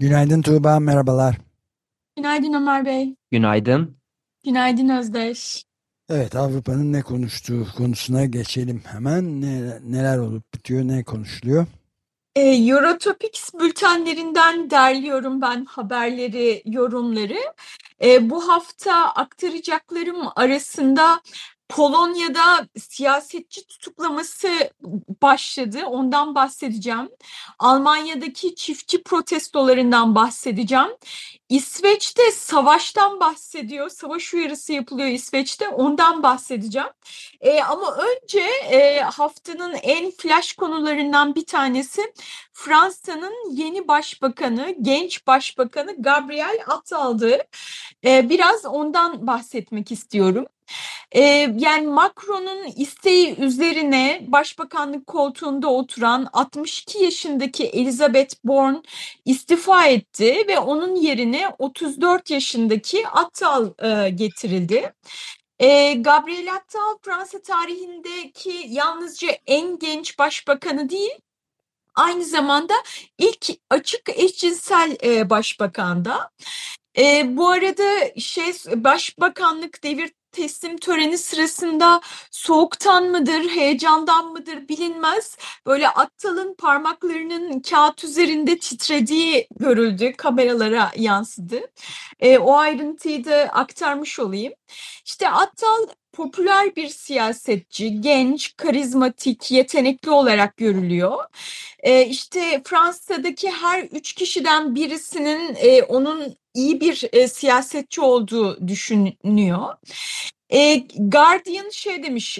Günaydın Tuğba, merhabalar. Günaydın Ömer Bey. Günaydın. Günaydın Özdeş. Evet, Avrupa'nın ne konuştuğu konusuna geçelim hemen. Ne, neler olup bitiyor, ne konuşuluyor? E, Eurotopics bültenlerinden derliyorum ben haberleri, yorumları. E, bu hafta aktaracaklarım arasında Polonya'da siyasetçi tutuklaması başladı. Ondan bahsedeceğim. Almanya'daki çiftçi protestolarından bahsedeceğim. İsveç'te savaştan bahsediyor. Savaş uyarısı yapılıyor İsveç'te. Ondan bahsedeceğim. E, ama önce e, haftanın en flash konularından bir tanesi Fransa'nın yeni başbakanı, genç başbakanı Gabriel Attal'dı. E, biraz ondan bahsetmek istiyorum. Ee, yani Macron'un isteği üzerine başbakanlık koltuğunda oturan 62 yaşındaki Elizabeth Borne istifa etti ve onun yerine 34 yaşındaki Attal e, getirildi. E, Gabriel Attal Fransa tarihindeki yalnızca en genç başbakanı değil, aynı zamanda ilk açık eşcinsel e, başbakanda. E, bu arada şey başbakanlık devir teslim töreni sırasında soğuktan mıdır, heyecandan mıdır bilinmez. Böyle Attal'ın parmaklarının kağıt üzerinde titrediği görüldü, kameralara yansıdı. E, o ayrıntıyı da aktarmış olayım. İşte Attal popüler bir siyasetçi, genç, karizmatik, yetenekli olarak görülüyor. E, işte Fransa'daki her üç kişiden birisinin e, onun iyi bir e, siyasetçi olduğu düşünüyor. E, Guardian şey demiş,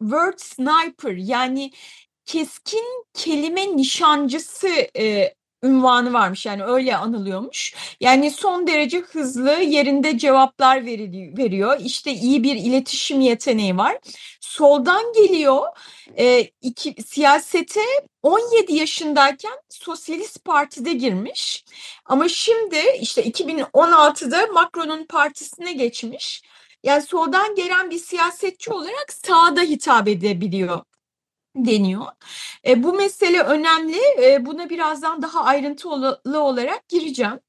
word sniper yani keskin kelime nişancısı e, ünvanı varmış yani öyle anılıyormuş. Yani son derece hızlı yerinde cevaplar veriyor. İşte iyi bir iletişim yeteneği var. Soldan geliyor e, iki, siyasete 17 yaşındayken Sosyalist Parti'de girmiş. Ama şimdi işte 2016'da Macron'un partisine geçmiş. Yani soldan gelen bir siyasetçi olarak sağda hitap edebiliyor deniyor. E, bu mesele önemli. E, buna birazdan daha ayrıntılı olarak gireceğim.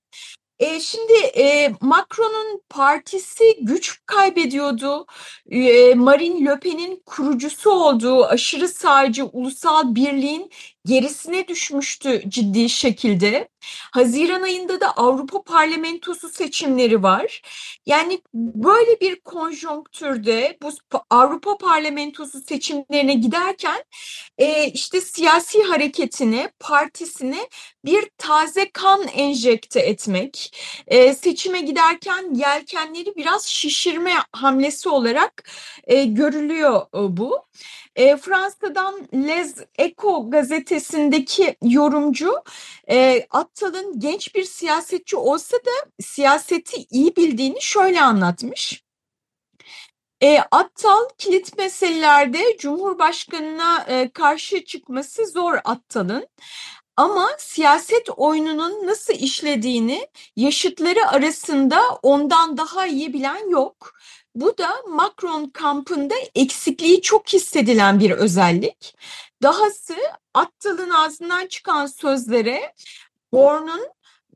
E, şimdi e, Macron'un partisi güç kaybediyordu. E, Marine Le Pen'in kurucusu olduğu aşırı sağcı ulusal birliğin gerisine düşmüştü ciddi şekilde. Haziran ayında da Avrupa Parlamentosu seçimleri var. Yani böyle bir konjonktürde bu Avrupa Parlamentosu seçimlerine giderken e, işte siyasi hareketine, partisine bir taze kan enjekte etmek, e, seçime giderken yelkenleri biraz şişirme hamlesi olarak e, görülüyor bu. E, Fransa'dan Les Echo gazetesindeki yorumcu e, Attal'ın genç bir siyasetçi olsa da siyaseti iyi bildiğini şöyle anlatmış. E, Attal kilit meselelerde Cumhurbaşkanına e, karşı çıkması zor Attal'ın. Ama siyaset oyununun nasıl işlediğini yaşıtları arasında ondan daha iyi bilen yok. Bu da Macron kampında eksikliği çok hissedilen bir özellik. Dahası Attal'ın ağzından çıkan sözlere Born'un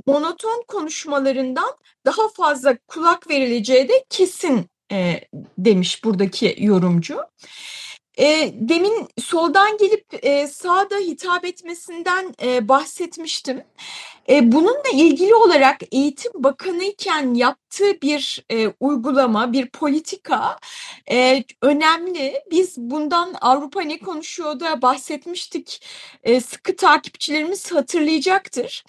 monoton konuşmalarından daha fazla kulak verileceği de kesin e, demiş buradaki yorumcu. E, demin soldan gelip e, sağda hitap etmesinden e, bahsetmiştim. E, bununla ilgili olarak Eğitim Bakanı iken yaptığı bir e, uygulama, bir politika e, önemli. Biz bundan Avrupa ne konuşuyor da bahsetmiştik. E, sıkı takipçilerimiz hatırlayacaktır.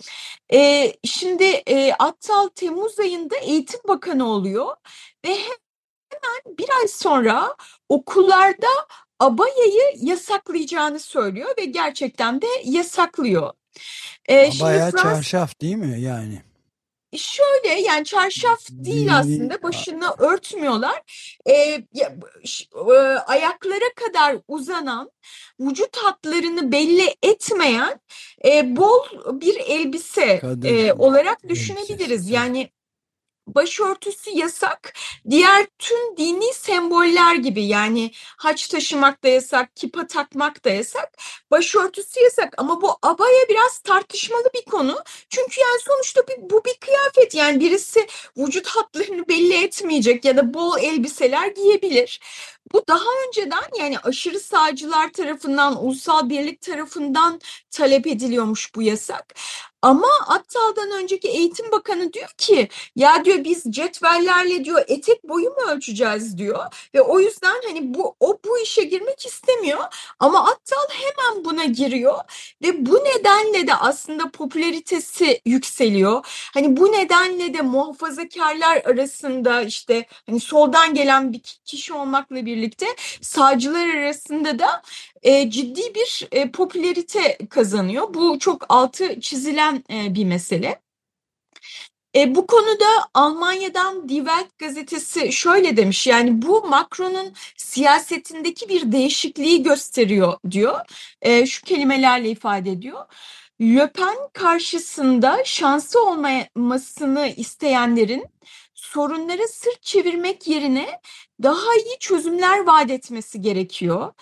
E, şimdi e, Attal Temmuz ayında Eğitim Bakanı oluyor ve hemen bir ay sonra okullarda abayayı yasaklayacağını söylüyor ve gerçekten de yasaklıyor. Ee, Abaya Frans... çarşaf değil mi yani? Şöyle yani çarşaf değil aslında başını örtmüyorlar. Ee, e, ayaklara kadar uzanan vücut hatlarını belli etmeyen e, bol bir elbise e, olarak düşünebiliriz. Yani başörtüsü yasak. Diğer tüm dini semboller gibi yani haç taşımak da yasak, kipa takmak da yasak. Başörtüsü yasak ama bu abaya biraz tartışmalı bir konu. Çünkü yani sonuçta bir, bu bir kıyafet yani birisi vücut hatlarını belli etmeyecek ya da bol elbiseler giyebilir. Bu daha önceden yani aşırı sağcılar tarafından, ulusal birlik tarafından talep ediliyormuş bu yasak. Ama Attal'dan önceki eğitim bakanı diyor ki ya diyor biz cetvellerle diyor etek boyu mu ölçeceğiz diyor ve o yüzden hani bu o bu işe girmek istemiyor ama Attal hemen buna giriyor ve bu nedenle de aslında popülaritesi yükseliyor. Hani bu nedenle de muhafazakarlar arasında işte hani soldan gelen bir kişi olmakla birlikte sağcılar arasında da e, ciddi bir e, popülerite kazanıyor. Bu çok altı çizilen e, bir mesele. E, bu konuda Almanya'dan Die Welt gazetesi şöyle demiş yani bu Macron'un siyasetindeki bir değişikliği gösteriyor diyor. E, şu kelimelerle ifade ediyor. Le Pen karşısında şansı olmasını isteyenlerin sorunları sırt çevirmek yerine daha iyi çözümler vaat etmesi gerekiyor.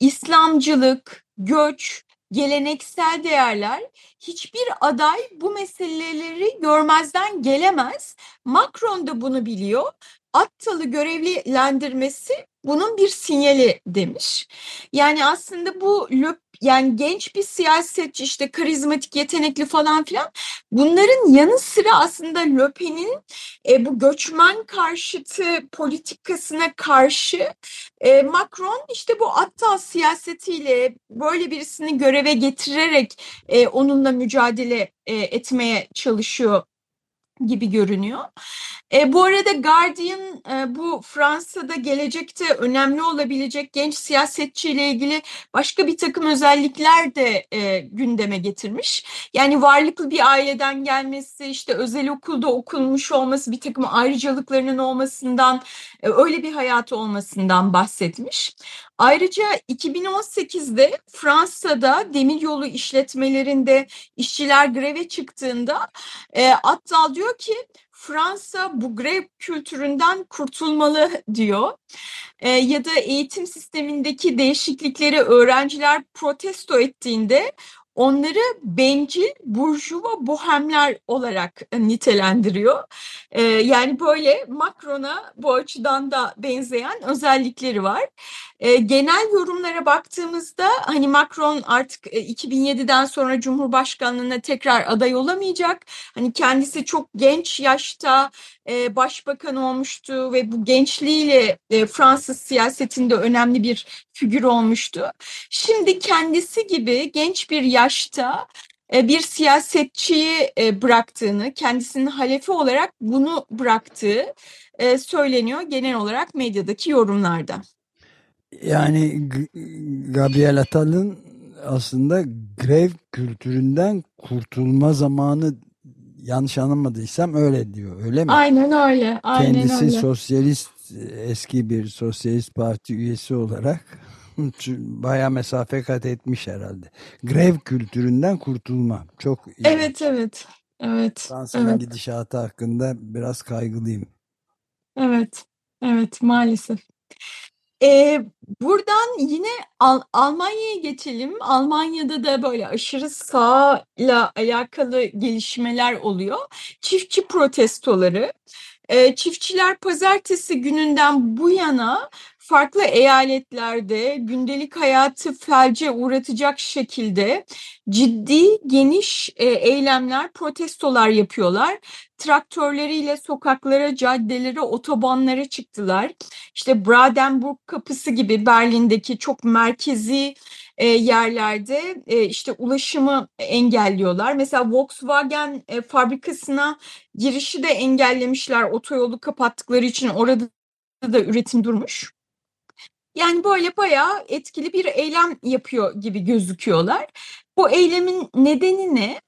İslamcılık, göç, geleneksel değerler hiçbir aday bu meseleleri görmezden gelemez. Macron da bunu biliyor. Attalı görevlendirmesi bunun bir sinyali demiş. Yani aslında bu löp yani genç bir siyasetçi işte karizmatik yetenekli falan filan. Bunların yanı sıra aslında Löpen'in e, bu göçmen karşıtı politikasına karşı e, Macron işte bu Attal siyasetiyle böyle birisini göreve getirerek e, onunla mücadele e, etmeye çalışıyor gibi görünüyor. E, bu arada Guardian e, bu Fransa'da gelecekte önemli olabilecek genç siyasetçiyle ilgili başka bir takım özellikler de e, gündeme getirmiş. Yani varlıklı bir aileden gelmesi, işte özel okulda okulmuş olması, bir takım ayrıcalıklarının olmasından, e, öyle bir hayatı olmasından bahsetmiş. Ayrıca 2018'de Fransa'da demiryolu işletmelerinde işçiler greve çıktığında e, Attal diyor ki Fransa bu grev kültüründen kurtulmalı diyor. E, ya da eğitim sistemindeki değişiklikleri öğrenciler protesto ettiğinde onları bencil, burjuva, bohemler olarak nitelendiriyor. Ee, yani böyle Macron'a bu açıdan da benzeyen özellikleri var. Ee, genel yorumlara baktığımızda hani Macron artık 2007'den e, sonra Cumhurbaşkanlığına tekrar aday olamayacak. Hani kendisi çok genç yaşta e, başbakan olmuştu ve bu gençliğiyle e, Fransız siyasetinde önemli bir figür olmuştu. Şimdi kendisi gibi genç bir yaşta e, bir siyasetçiyi bıraktığını, kendisinin halefi olarak bunu bıraktığı söyleniyor genel olarak medyadaki yorumlarda. Yani Gabriel Attal'ın aslında grev kültüründen kurtulma zamanı yanlış anlamadıysam öyle diyor. Öyle mi? Aynen öyle. Aynen Kendisi öyle. sosyalist eski bir sosyalist parti üyesi olarak baya mesafe kat etmiş herhalde. Grev kültüründen kurtulma. Çok iyi. Evet evet. Evet. Fransa'nın evet. gidişatı hakkında biraz kaygılıyım. Evet. Evet maalesef. Ee, buradan yine Al Almanya'ya geçelim. Almanya'da da böyle aşırı sağla alakalı gelişmeler oluyor. Çiftçi protestoları. Ee, çiftçiler pazartesi gününden bu yana farklı eyaletlerde gündelik hayatı felce uğratacak şekilde ciddi geniş e, eylemler, protestolar yapıyorlar. Traktörleriyle sokaklara, caddelere, otobanlara çıktılar. İşte Brandenburg kapısı gibi Berlin'deki çok merkezi e, yerlerde e, işte ulaşımı engelliyorlar. Mesela Volkswagen fabrikasına girişi de engellemişler otoyolu kapattıkları için orada da üretim durmuş. Yani böyle bayağı etkili bir eylem yapıyor gibi gözüküyorlar. Bu eylemin nedeni ne?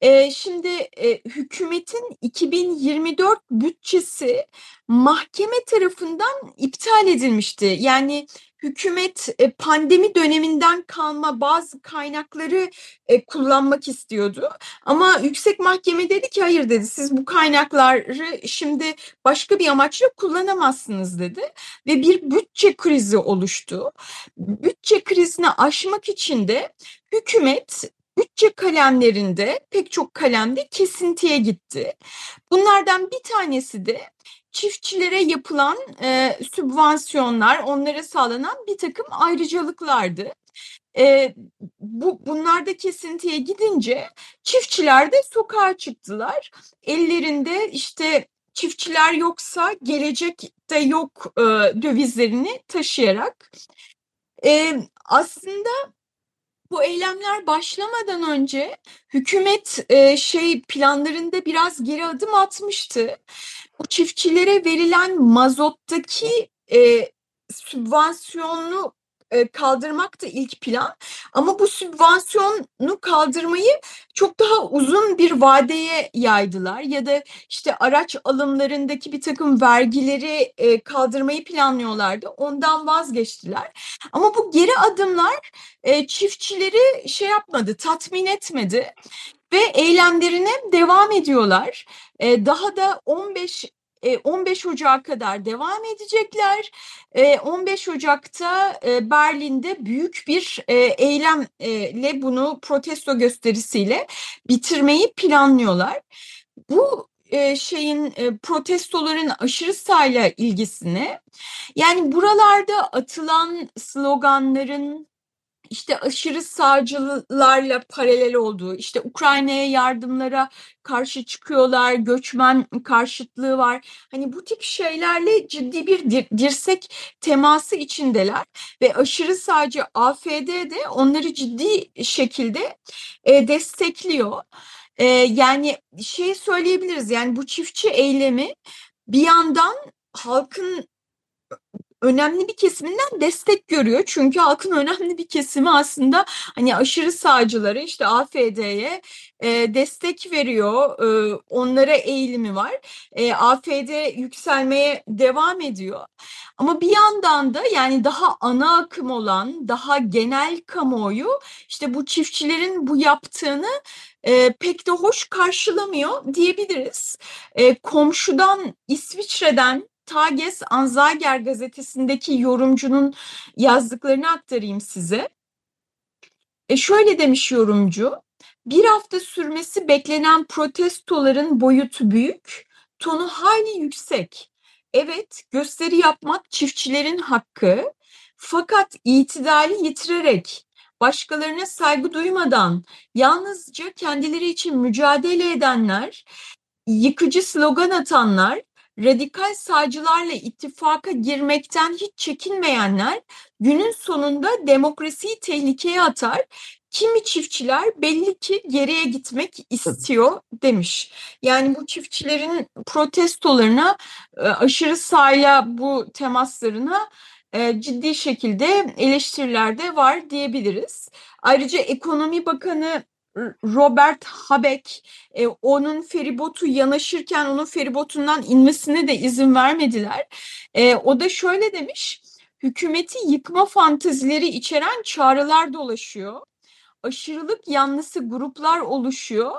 Ee, şimdi e, hükümetin 2024 bütçesi mahkeme tarafından iptal edilmişti. Yani hükümet e, pandemi döneminden kalma bazı kaynakları e, kullanmak istiyordu. Ama yüksek mahkeme dedi ki hayır dedi siz bu kaynakları şimdi başka bir amaçla kullanamazsınız dedi. Ve bir bütçe krizi oluştu. Bütçe krizini aşmak için de hükümet bütçe kalemlerinde pek çok kalemde kesintiye gitti. Bunlardan bir tanesi de çiftçilere yapılan e, sübvansiyonlar, onlara sağlanan bir takım ayrıcalıklardı. E, bu bunlarda kesintiye gidince çiftçiler de sokağa çıktılar. Ellerinde işte çiftçiler yoksa gelecekte yok e, dövizlerini taşıyarak. E, aslında bu eylemler başlamadan önce hükümet e, şey planlarında biraz geri adım atmıştı. Bu çiftçilere verilen mazottaki e, sübvansiyonu kaldırmak da ilk plan. Ama bu sübvansiyonu kaldırmayı çok daha uzun bir vadeye yaydılar. Ya da işte araç alımlarındaki bir takım vergileri kaldırmayı planlıyorlardı. Ondan vazgeçtiler. Ama bu geri adımlar çiftçileri şey yapmadı, tatmin etmedi ve eylemlerine devam ediyorlar. Daha da 15 15 Ocak'a kadar devam edecekler. 15 Ocak'ta Berlin'de büyük bir eylemle bunu protesto gösterisiyle bitirmeyi planlıyorlar. Bu şeyin protestoların aşırı sayla ilgisine yani buralarda atılan sloganların işte aşırı sağcılarla paralel olduğu, işte Ukrayna'ya yardımlara karşı çıkıyorlar, göçmen karşıtlığı var. Hani bu tip şeylerle ciddi bir dirsek teması içindeler ve aşırı sağcı AFD de onları ciddi şekilde e, destekliyor. E, yani şey söyleyebiliriz yani bu çiftçi eylemi bir yandan halkın önemli bir kesiminden destek görüyor. Çünkü halkın önemli bir kesimi aslında hani aşırı sağcıları işte AFD'ye e, destek veriyor. E, onlara eğilimi var. E, AFD yükselmeye devam ediyor. Ama bir yandan da yani daha ana akım olan, daha genel kamuoyu işte bu çiftçilerin bu yaptığını e, pek de hoş karşılamıyor diyebiliriz. E, komşudan İsviçre'den Tages Anzeiger gazetesindeki yorumcunun yazdıklarını aktarayım size. E şöyle demiş yorumcu, bir hafta sürmesi beklenen protestoların boyutu büyük, tonu hayli yüksek. Evet, gösteri yapmak çiftçilerin hakkı, fakat itidali yitirerek, başkalarına saygı duymadan, yalnızca kendileri için mücadele edenler, yıkıcı slogan atanlar, radikal sağcılarla ittifaka girmekten hiç çekinmeyenler günün sonunda demokrasiyi tehlikeye atar. Kimi çiftçiler belli ki geriye gitmek istiyor demiş. Yani bu çiftçilerin protestolarına e, aşırı sağla bu temaslarına e, ciddi şekilde eleştiriler de var diyebiliriz. Ayrıca Ekonomi Bakanı Robert Habeck e, onun feribotu yanaşırken onun feribotundan inmesine de izin vermediler. E, o da şöyle demiş, hükümeti yıkma fantezileri içeren çağrılar dolaşıyor. Aşırılık yanlısı gruplar oluşuyor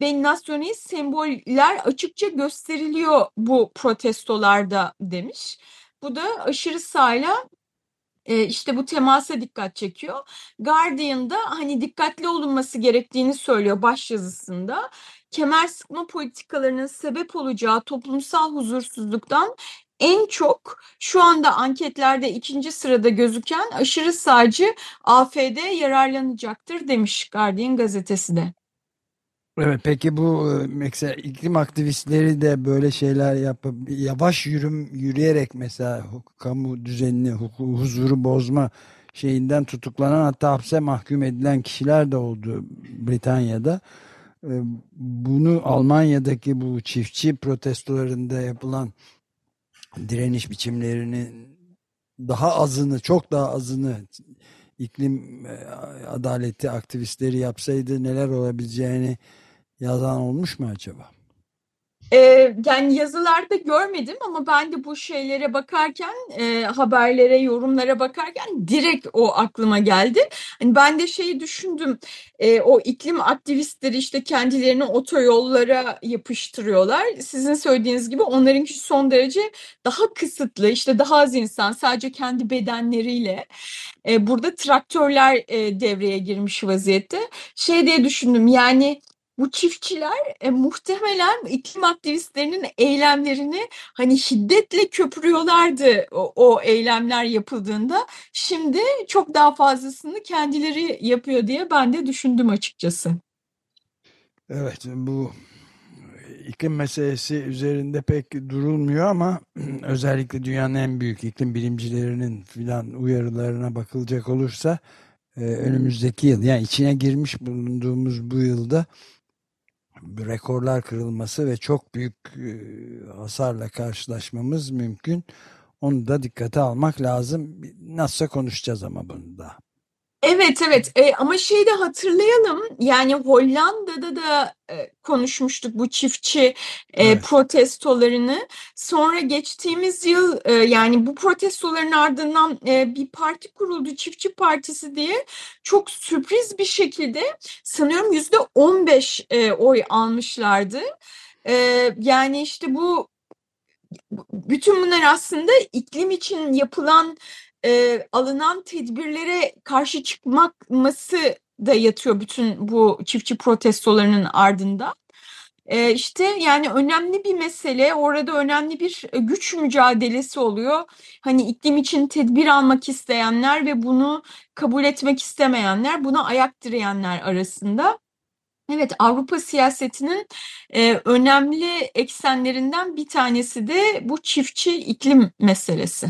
ve nasyonist semboller açıkça gösteriliyor bu protestolarda demiş. Bu da aşırı sağla işte bu temasa dikkat çekiyor. Guardian'da hani dikkatli olunması gerektiğini söylüyor başyazısında. Kemer sıkma politikalarının sebep olacağı toplumsal huzursuzluktan en çok şu anda anketlerde ikinci sırada gözüken aşırı sağcı AFD yararlanacaktır demiş Guardian gazetesi de. Evet peki bu e, mesela iklim aktivistleri de böyle şeyler yapıp yavaş yürüm yürüyerek mesela kamu düzenini, huzuru bozma şeyinden tutuklanan hatta hapse mahkum edilen kişiler de oldu Britanya'da. E, bunu Almanya'daki bu çiftçi protestolarında yapılan direniş biçimlerini daha azını, çok daha azını iklim e, adaleti aktivistleri yapsaydı neler olabileceğini yazan olmuş mu acaba? Ee, yani yazılarda görmedim ama ben de bu şeylere bakarken, e, haberlere, yorumlara bakarken direkt o aklıma geldi. Hani ben de şeyi düşündüm, e, o iklim aktivistleri işte kendilerini otoyollara yapıştırıyorlar. Sizin söylediğiniz gibi onlarınki son derece daha kısıtlı, işte daha az insan, sadece kendi bedenleriyle. E, burada traktörler e, devreye girmiş vaziyette. Şey diye düşündüm yani bu çiftçiler e, muhtemelen iklim aktivistlerinin eylemlerini hani şiddetle köpürüyorlardı o, o eylemler yapıldığında. Şimdi çok daha fazlasını kendileri yapıyor diye ben de düşündüm açıkçası. Evet bu iklim meselesi üzerinde pek durulmuyor ama özellikle dünyanın en büyük iklim bilimcilerinin filan uyarılarına bakılacak olursa e, önümüzdeki yıl yani içine girmiş bulunduğumuz bu yılda rekorlar kırılması ve çok büyük e, hasarla karşılaşmamız mümkün. Onu da dikkate almak lazım. Nasılsa konuşacağız ama bunu da. Evet evet e, ama şeyi de hatırlayalım yani Hollanda'da da e, konuşmuştuk bu çiftçi e, Evet. protestolarını. Sonra geçtiğimiz yıl e, yani bu protestoların ardından e, bir parti kuruldu Çiftçi Partisi diye çok sürpriz bir şekilde sanıyorum yüzde 15 e, oy almışlardı. E, yani işte bu bütün bunlar aslında iklim için yapılan e, alınan tedbirlere karşı çıkması da yatıyor bütün bu çiftçi protestolarının ardında. E, işte yani önemli bir mesele orada önemli bir güç mücadelesi oluyor. Hani iklim için tedbir almak isteyenler ve bunu kabul etmek istemeyenler, buna ayak direyenler arasında. Evet, Avrupa siyasetinin e, önemli eksenlerinden bir tanesi de bu çiftçi iklim meselesi.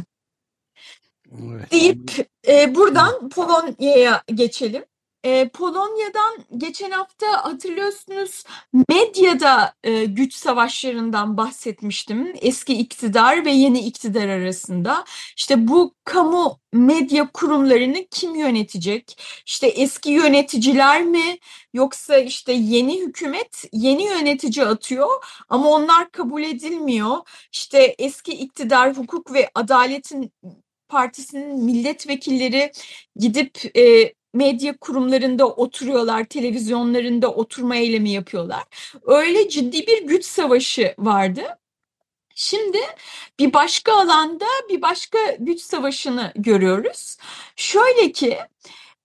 Evet. Deyip e, buradan Polonya'ya geçelim. E, Polonya'dan geçen hafta hatırlıyorsunuz medyada e, güç savaşlarından bahsetmiştim. Eski iktidar ve yeni iktidar arasında. İşte bu kamu medya kurumlarını kim yönetecek? İşte eski yöneticiler mi yoksa işte yeni hükümet yeni yönetici atıyor ama onlar kabul edilmiyor. İşte eski iktidar hukuk ve adaletin partisinin milletvekilleri gidip e, medya kurumlarında oturuyorlar, televizyonlarında oturma eylemi yapıyorlar. Öyle ciddi bir güç savaşı vardı. Şimdi bir başka alanda bir başka güç savaşını görüyoruz. Şöyle ki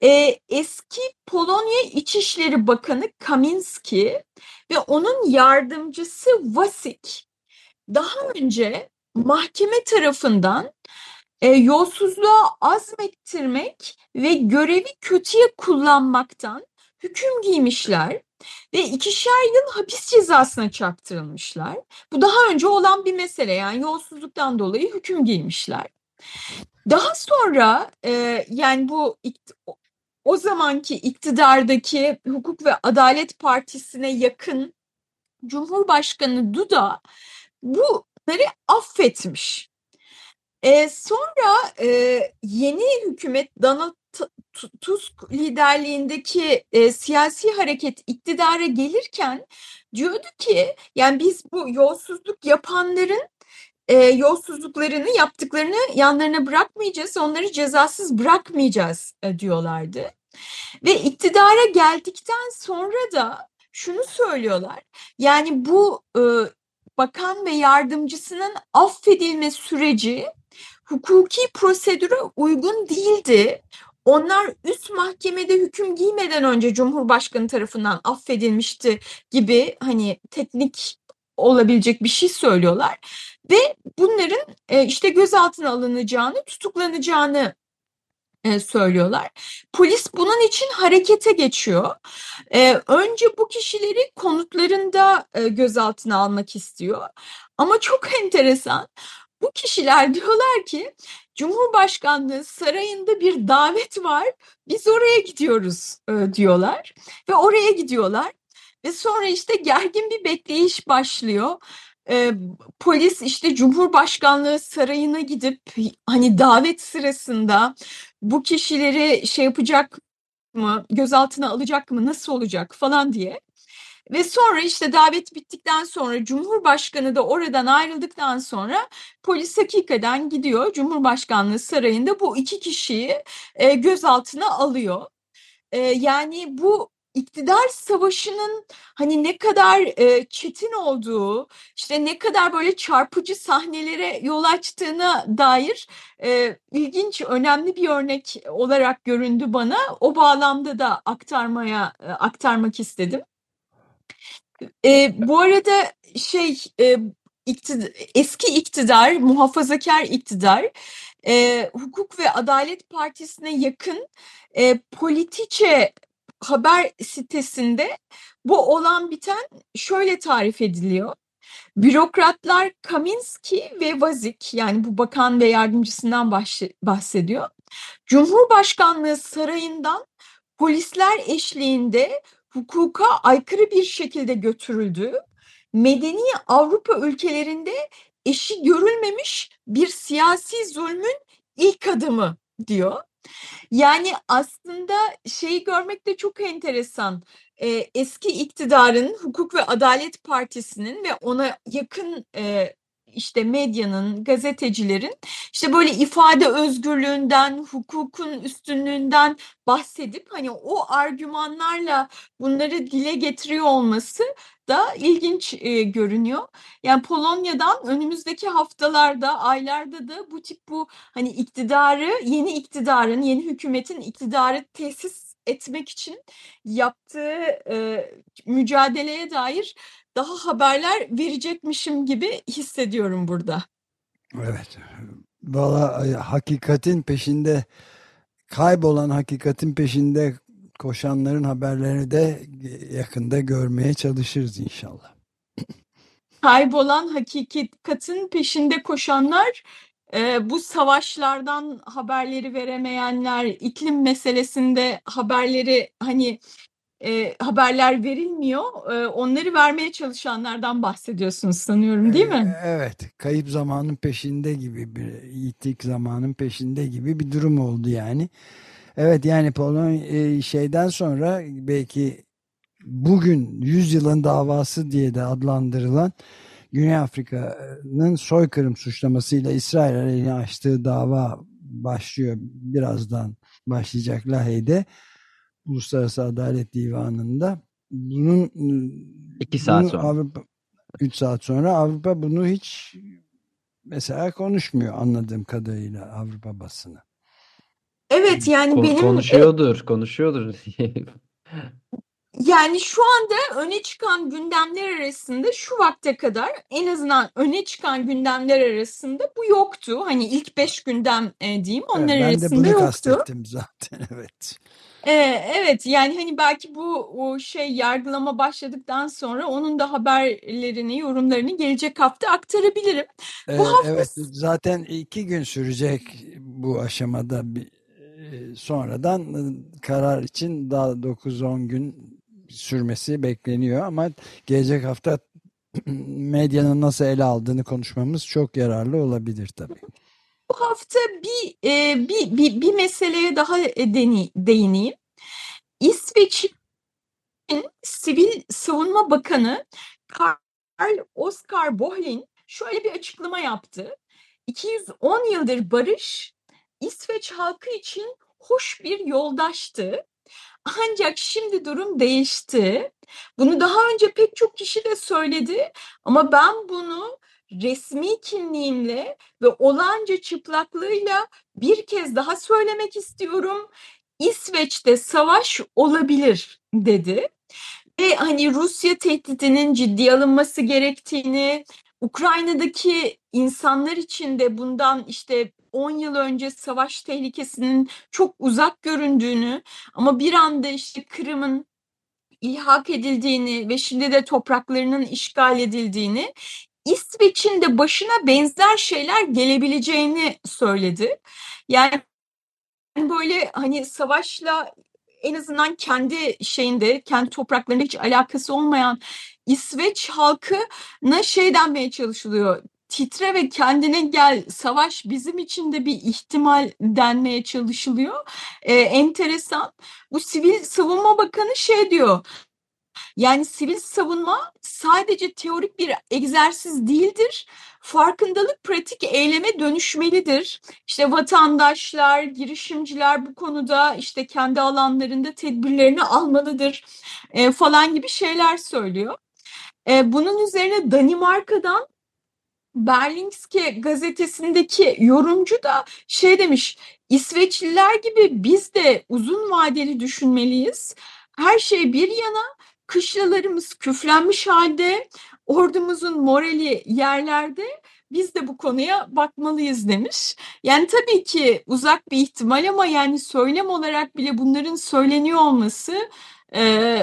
e, eski Polonya İçişleri Bakanı Kaminski ve onun yardımcısı Vasik daha önce mahkeme tarafından e, yolsuzluğa azmettirmek ve görevi kötüye kullanmaktan hüküm giymişler ve ikişer yıl hapis cezasına çarptırılmışlar. Bu daha önce olan bir mesele yani yolsuzluktan dolayı hüküm giymişler. Daha sonra e, yani bu o zamanki iktidardaki Hukuk ve Adalet Partisi'ne yakın Cumhurbaşkanı Duda bunları affetmiş. E, sonra e, yeni hükümet Donald Tusk liderliğindeki e, siyasi hareket iktidara gelirken diyordu ki yani biz bu yolsuzluk yapanların e, yolsuzluklarını yaptıklarını yanlarına bırakmayacağız, onları cezasız bırakmayacağız e, diyorlardı. Ve iktidara geldikten sonra da şunu söylüyorlar. Yani bu e, bakan ve yardımcısının affedilme süreci hukuki prosedüre uygun değildi. Onlar üst mahkemede hüküm giymeden önce Cumhurbaşkanı tarafından affedilmişti gibi hani teknik olabilecek bir şey söylüyorlar ve bunların e, işte gözaltına alınacağını, tutuklanacağını e, söylüyorlar. Polis bunun için harekete geçiyor. E, önce bu kişileri konutlarında gözaltına almak istiyor. Ama çok enteresan. Bu kişiler diyorlar ki Cumhurbaşkanlığı sarayında bir davet var. Biz oraya gidiyoruz e, diyorlar ve oraya gidiyorlar ve sonra işte gergin bir bekleyiş başlıyor. e, polis işte Cumhurbaşkanlığı sarayına gidip hani davet sırasında bu kişileri şey yapacak mı, gözaltına alacak mı, nasıl olacak falan diye. Ve sonra işte davet bittikten sonra Cumhurbaşkanı da oradan ayrıldıktan sonra polis hakikaten gidiyor Cumhurbaşkanlığı sarayında bu iki kişiyi e, gözaltına alıyor. E, yani bu iktidar savaşının hani ne kadar e, çetin olduğu, işte ne kadar böyle çarpıcı sahnelere yol açtığına dair e, ilginç, önemli bir örnek olarak göründü bana. O bağlamda da aktarmaya e, aktarmak istedim. E, bu arada şey e, iktidar, eski iktidar, muhafazakar iktidar e, Hukuk ve Adalet Partisi'ne yakın e, Politice haber sitesinde bu olan biten şöyle tarif ediliyor. Bürokratlar Kaminski ve Vazik yani bu bakan ve yardımcısından bahsediyor. Cumhurbaşkanlığı sarayından polisler eşliğinde hukuka aykırı bir şekilde götürüldü. Medeni Avrupa ülkelerinde eşi görülmemiş bir siyasi zulmün ilk adımı diyor. Yani aslında şeyi görmek de çok enteresan. Ee, eski iktidarın Hukuk ve Adalet Partisi'nin ve ona yakın e, işte medyanın, gazetecilerin işte böyle ifade özgürlüğünden, hukukun üstünlüğünden bahsedip hani o argümanlarla bunları dile getiriyor olması da ilginç e, görünüyor. Yani Polonya'dan önümüzdeki haftalarda, aylarda da bu tip bu hani iktidarı, yeni iktidarın, yeni hükümetin iktidarı tesis etmek için yaptığı e, mücadeleye dair daha haberler verecekmişim gibi hissediyorum burada. Evet. Valla hakikatin peşinde kaybolan hakikatin peşinde koşanların haberlerini de yakında görmeye çalışırız inşallah. Kaybolan hakikatin peşinde koşanlar e, bu savaşlardan haberleri veremeyenler, iklim meselesinde haberleri hani e, haberler verilmiyor. E, onları vermeye çalışanlardan bahsediyorsunuz sanıyorum değil mi? Evet. Kayıp zamanın peşinde gibi bir yitik zamanın peşinde gibi bir durum oldu yani. Evet yani Polonya şeyden sonra belki bugün 100 yılın davası diye de adlandırılan Güney Afrika'nın soykırım suçlamasıyla İsrail aleyhine açtığı dava başlıyor. Birazdan başlayacak Lahey'de. Uluslararası Adalet Divanı'nda. Bunun iki saat sonra. Avrupa, üç saat sonra Avrupa bunu hiç mesela konuşmuyor anladığım kadarıyla Avrupa basını. Evet yani Kon- benim konuşuyordur, konuşuyordur. Yani şu anda öne çıkan gündemler arasında şu vakte kadar en azından öne çıkan gündemler arasında bu yoktu. Hani ilk beş gündem e, diyeyim onlar Evet, ben de arasında bunu yoktu. kastettim zaten evet. E, evet yani hani belki bu o şey yargılama başladıktan sonra onun da haberlerini, yorumlarını gelecek hafta aktarabilirim. Ee, Bu hafta evet zaten iki gün sürecek bu aşamada bir sonradan karar için daha 9-10 gün sürmesi bekleniyor ama gelecek hafta medyanın nasıl ele aldığını konuşmamız çok yararlı olabilir tabii. Bu hafta bir e, bir, bir bir meseleye daha e, deni, değineyim. İsveç'in Sivil Savunma Bakanı Karl Oskar Bohlin şöyle bir açıklama yaptı. 210 yıldır barış İsveç halkı için hoş bir yoldaştı. Ancak şimdi durum değişti. Bunu daha önce pek çok kişi de söyledi ama ben bunu resmi kimliğimle ve olanca çıplaklığıyla bir kez daha söylemek istiyorum. İsveç'te savaş olabilir dedi. Ve hani Rusya tehdidinin ciddiye alınması gerektiğini, Ukrayna'daki insanlar için de bundan işte 10 yıl önce savaş tehlikesinin çok uzak göründüğünü ama bir anda işte Kırım'ın ilhak edildiğini ve şimdi de topraklarının işgal edildiğini İsveç'in de başına benzer şeyler gelebileceğini söyledi. Yani böyle hani savaşla en azından kendi şeyinde, kendi topraklarında hiç alakası olmayan İsveç halkına şey denmeye çalışılıyor. Titre ve kendine gel, savaş bizim için de bir ihtimal denmeye çalışılıyor. Ee, enteresan. Bu Sivil Savunma Bakanı şey diyor. Yani sivil savunma sadece teorik bir egzersiz değildir. Farkındalık pratik eyleme dönüşmelidir. İşte vatandaşlar, girişimciler bu konuda işte kendi alanlarında tedbirlerini almalıdır e, falan gibi şeyler söylüyor. E, bunun üzerine Danimarka'dan Berlingske gazetesindeki yorumcu da şey demiş, İsveçliler gibi biz de uzun vadeli düşünmeliyiz. Her şey bir yana kışlalarımız küflenmiş halde, ordumuzun morali yerlerde, biz de bu konuya bakmalıyız demiş. Yani tabii ki uzak bir ihtimal ama yani söylem olarak bile bunların söyleniyor olması e,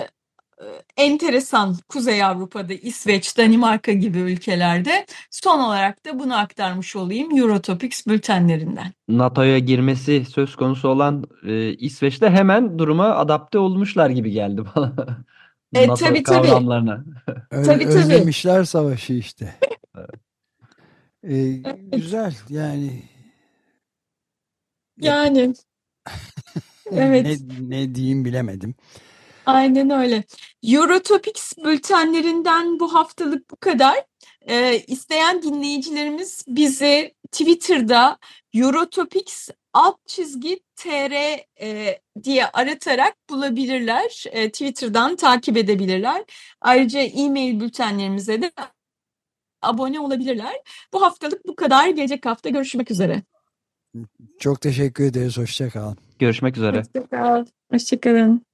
enteresan Kuzey Avrupa'da İsveç, Danimarka gibi ülkelerde. Son olarak da bunu aktarmış olayım Eurotopics bültenlerinden. NATO'ya girmesi söz konusu olan e, İsveç'te hemen duruma adapte olmuşlar gibi geldi bana. E, NATO tabii, Tabii, tabii. Özlemişler savaşı işte. Ee, güzel yani. Yani evet. Ne, ne diyeyim bilemedim. Aynen öyle. Eurotopics bültenlerinden bu haftalık bu kadar. Ee, isteyen dinleyicilerimiz bizi Twitter'da Eurotopics alt çizgi tr e, diye aratarak bulabilirler. E, Twitter'dan takip edebilirler. Ayrıca e-mail bültenlerimize de abone olabilirler. Bu haftalık bu kadar. Gelecek hafta görüşmek üzere. Çok teşekkür ederiz. Hoşça kalın. Görüşmek üzere. Hoşçakal. Hoşçakalın.